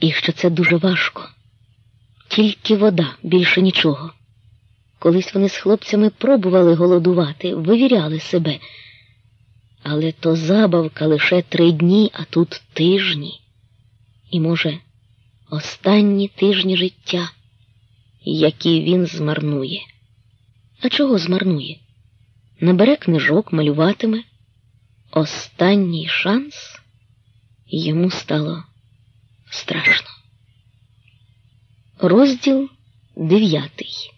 і що це дуже важко. Тільки вода, більше нічого. Колись вони з хлопцями пробували голодувати, вивіряли себе. Але то забавка лише три дні, а тут тижні. І, може, останні тижні життя, які він змарнує. А чого змарнує? Набере книжок, малюватиме. Останній шанс йому стало страшно. Розділ дев'ятий.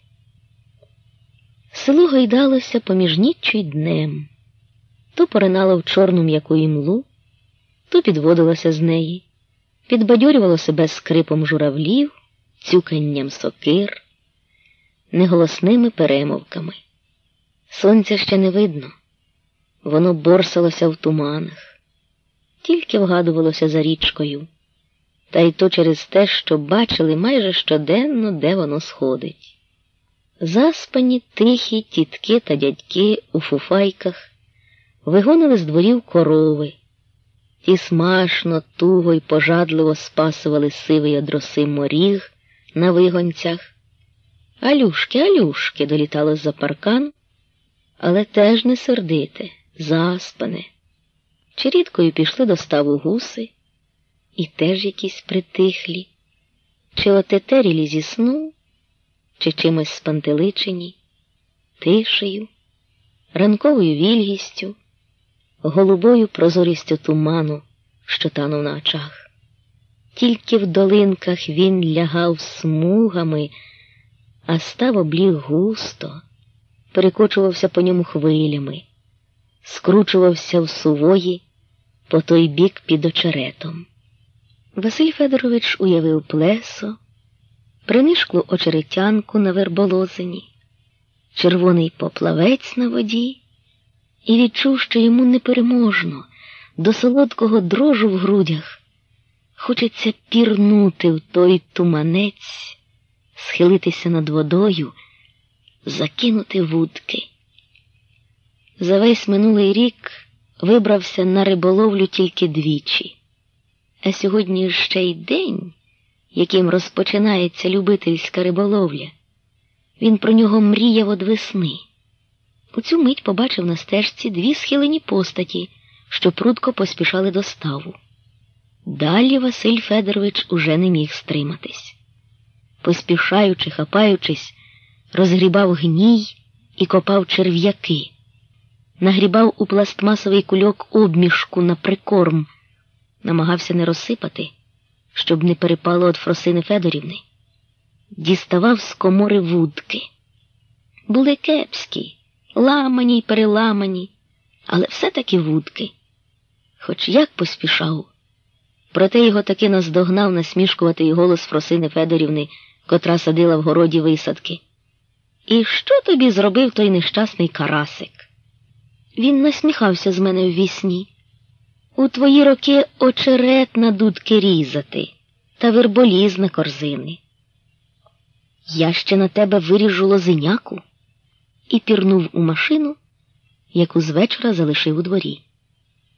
Село гойдалося поміж ніччю й днем, то поринало в чорну м'яку імлу, то підводилося з неї, підбадьорювало себе скрипом журавлів, цюканням сокир, неголосними перемовками. Сонця ще не видно, воно борсалося в туманах, тільки вгадувалося за річкою, та й то через те, що бачили майже щоденно, де воно сходить. Заспані тихі тітки та дядьки у фуфайках вигонили з дворів корови, ті смашно, туго й пожадливо спасували сивий одроси моріг на вигонцях. Алюшки, алюшки долітало за паркан, але теж не сердите, заспане. Чирідкою пішли до ставу гуси, і теж якісь притихлі, чи отетерілі зі сну чи чимось спантеличені, тишею, ранковою вільгістю, голубою прозорістю туману, що танув на очах. Тільки в долинках він лягав смугами, а став обліг густо, перекочувався по ньому хвилями, скручувався в сувої по той бік під очеретом. Василь Федорович уявив плесо принишклу очеретянку на верболозині, червоний поплавець на воді, і відчув, що йому непереможно, до солодкого дрожу в грудях. Хочеться пірнути в той туманець, схилитися над водою, закинути вудки. За весь минулий рік вибрався на риболовлю тільки двічі, а сьогодні ще й день яким розпочинається любительська риболовля. Він про нього мріяв од весни. У цю мить побачив на стежці дві схилені постаті, що прудко поспішали до ставу. Далі Василь Федорович уже не міг стриматись. Поспішаючи, хапаючись, розгрібав гній і копав черв'яки, нагрібав у пластмасовий кульок обмішку на прикорм, намагався не розсипати щоб не перепало від Фросини Федорівни, діставав з комори вудки. Були кепські, ламані й переламані, але все-таки вудки. Хоч як поспішав, проте його таки наздогнав насмішкуватий голос Фросини Федорівни, котра садила в городі висадки. І що тобі зробив той нещасний карасик? Він насміхався з мене в вісні. У твої роки очерет на дудки різати та верболіз на корзини. Я ще на тебе виріжу лозиняку і пірнув у машину, яку з вечора залишив у дворі.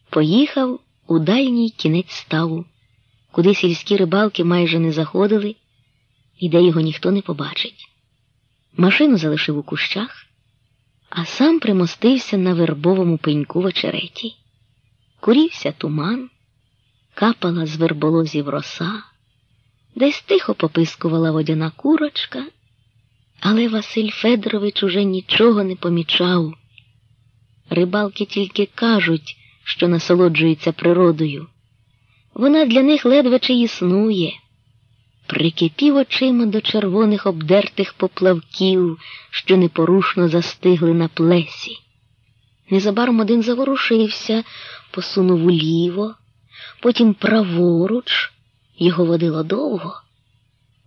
Поїхав у дальній кінець ставу, куди сільські рибалки майже не заходили і де його ніхто не побачить. Машину залишив у кущах, а сам примостився на вербовому пеньку в очереті. Курівся туман, капала з верболозів роса, десь тихо попискувала водяна курочка, але Василь Федорович уже нічого не помічав. Рибалки тільки кажуть, що насолоджуються природою. Вона для них ледве чи існує. Прикипів очима до червоних обдертих поплавків, що непорушно застигли на плесі. Незабаром один заворушився, посунув уліво, потім праворуч, його водило довго.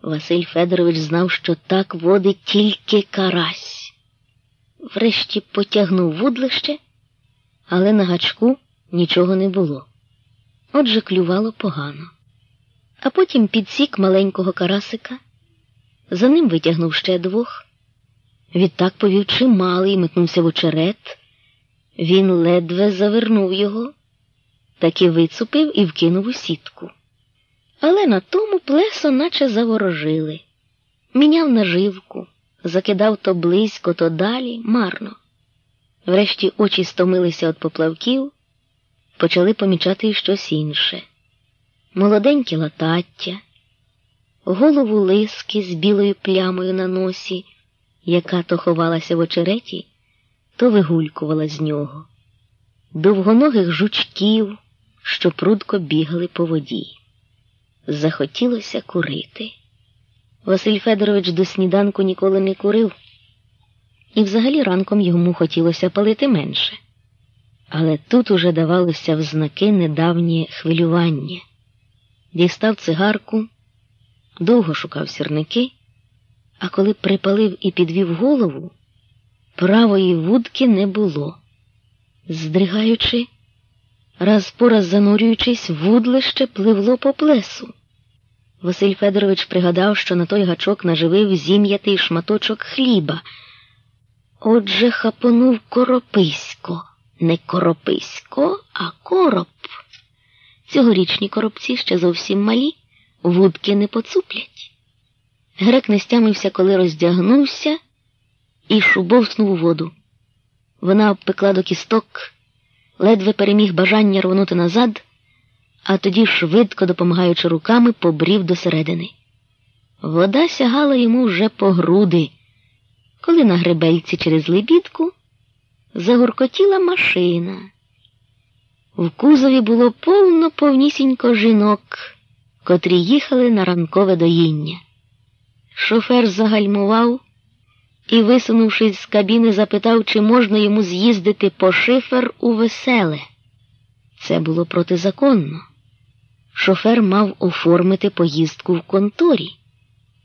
Василь Федорович знав, що так водить тільки карась. Врешті потягнув вудлище, але на гачку нічого не було. Отже, клювало погано. А потім підсік маленького карасика, за ним витягнув ще двох. Відтак повів чималий метнувся в очерет. Він ледве завернув його, таки вицупив і вкинув у сітку. Але на тому плесо наче заворожили. Міняв наживку, закидав то близько, то далі, марно. Врешті очі стомилися від поплавків, почали помічати й щось інше. Молоденькі латаття, голову лиски з білою плямою на носі, яка то ховалася в очереті, то вигулькувала з нього, довгоногих жучків, що прудко бігали по воді. Захотілося курити. Василь Федорович до сніданку ніколи не курив, і взагалі ранком йому хотілося палити менше. Але тут уже давалося в знаки недавнє хвилювання. Дістав цигарку, довго шукав сірники, а коли припалив і підвів голову, правої вудки не було. Здригаючи, раз по раз занурюючись, вудлище пливло по плесу. Василь Федорович пригадав, що на той гачок наживив зім'ятий шматочок хліба. Отже, хапонув корописько, не корописько, а короб. Цьогорічні коробці ще зовсім малі, вудки не поцуплять. Грек не стямився, коли роздягнувся і шубовснув у воду. Вона обпекла до кісток, ледве переміг бажання рвонути назад, а тоді, швидко допомагаючи руками, побрів до середини. Вода сягала йому вже по груди, коли на гребельці через лебідку загуркотіла машина. В кузові було повно повнісінько жінок, котрі їхали на ранкове доїння. Шофер загальмував і, висунувшись з кабіни, запитав, чи можна йому з'їздити по шифер у веселе. Це було протизаконно. Шофер мав оформити поїздку в конторі.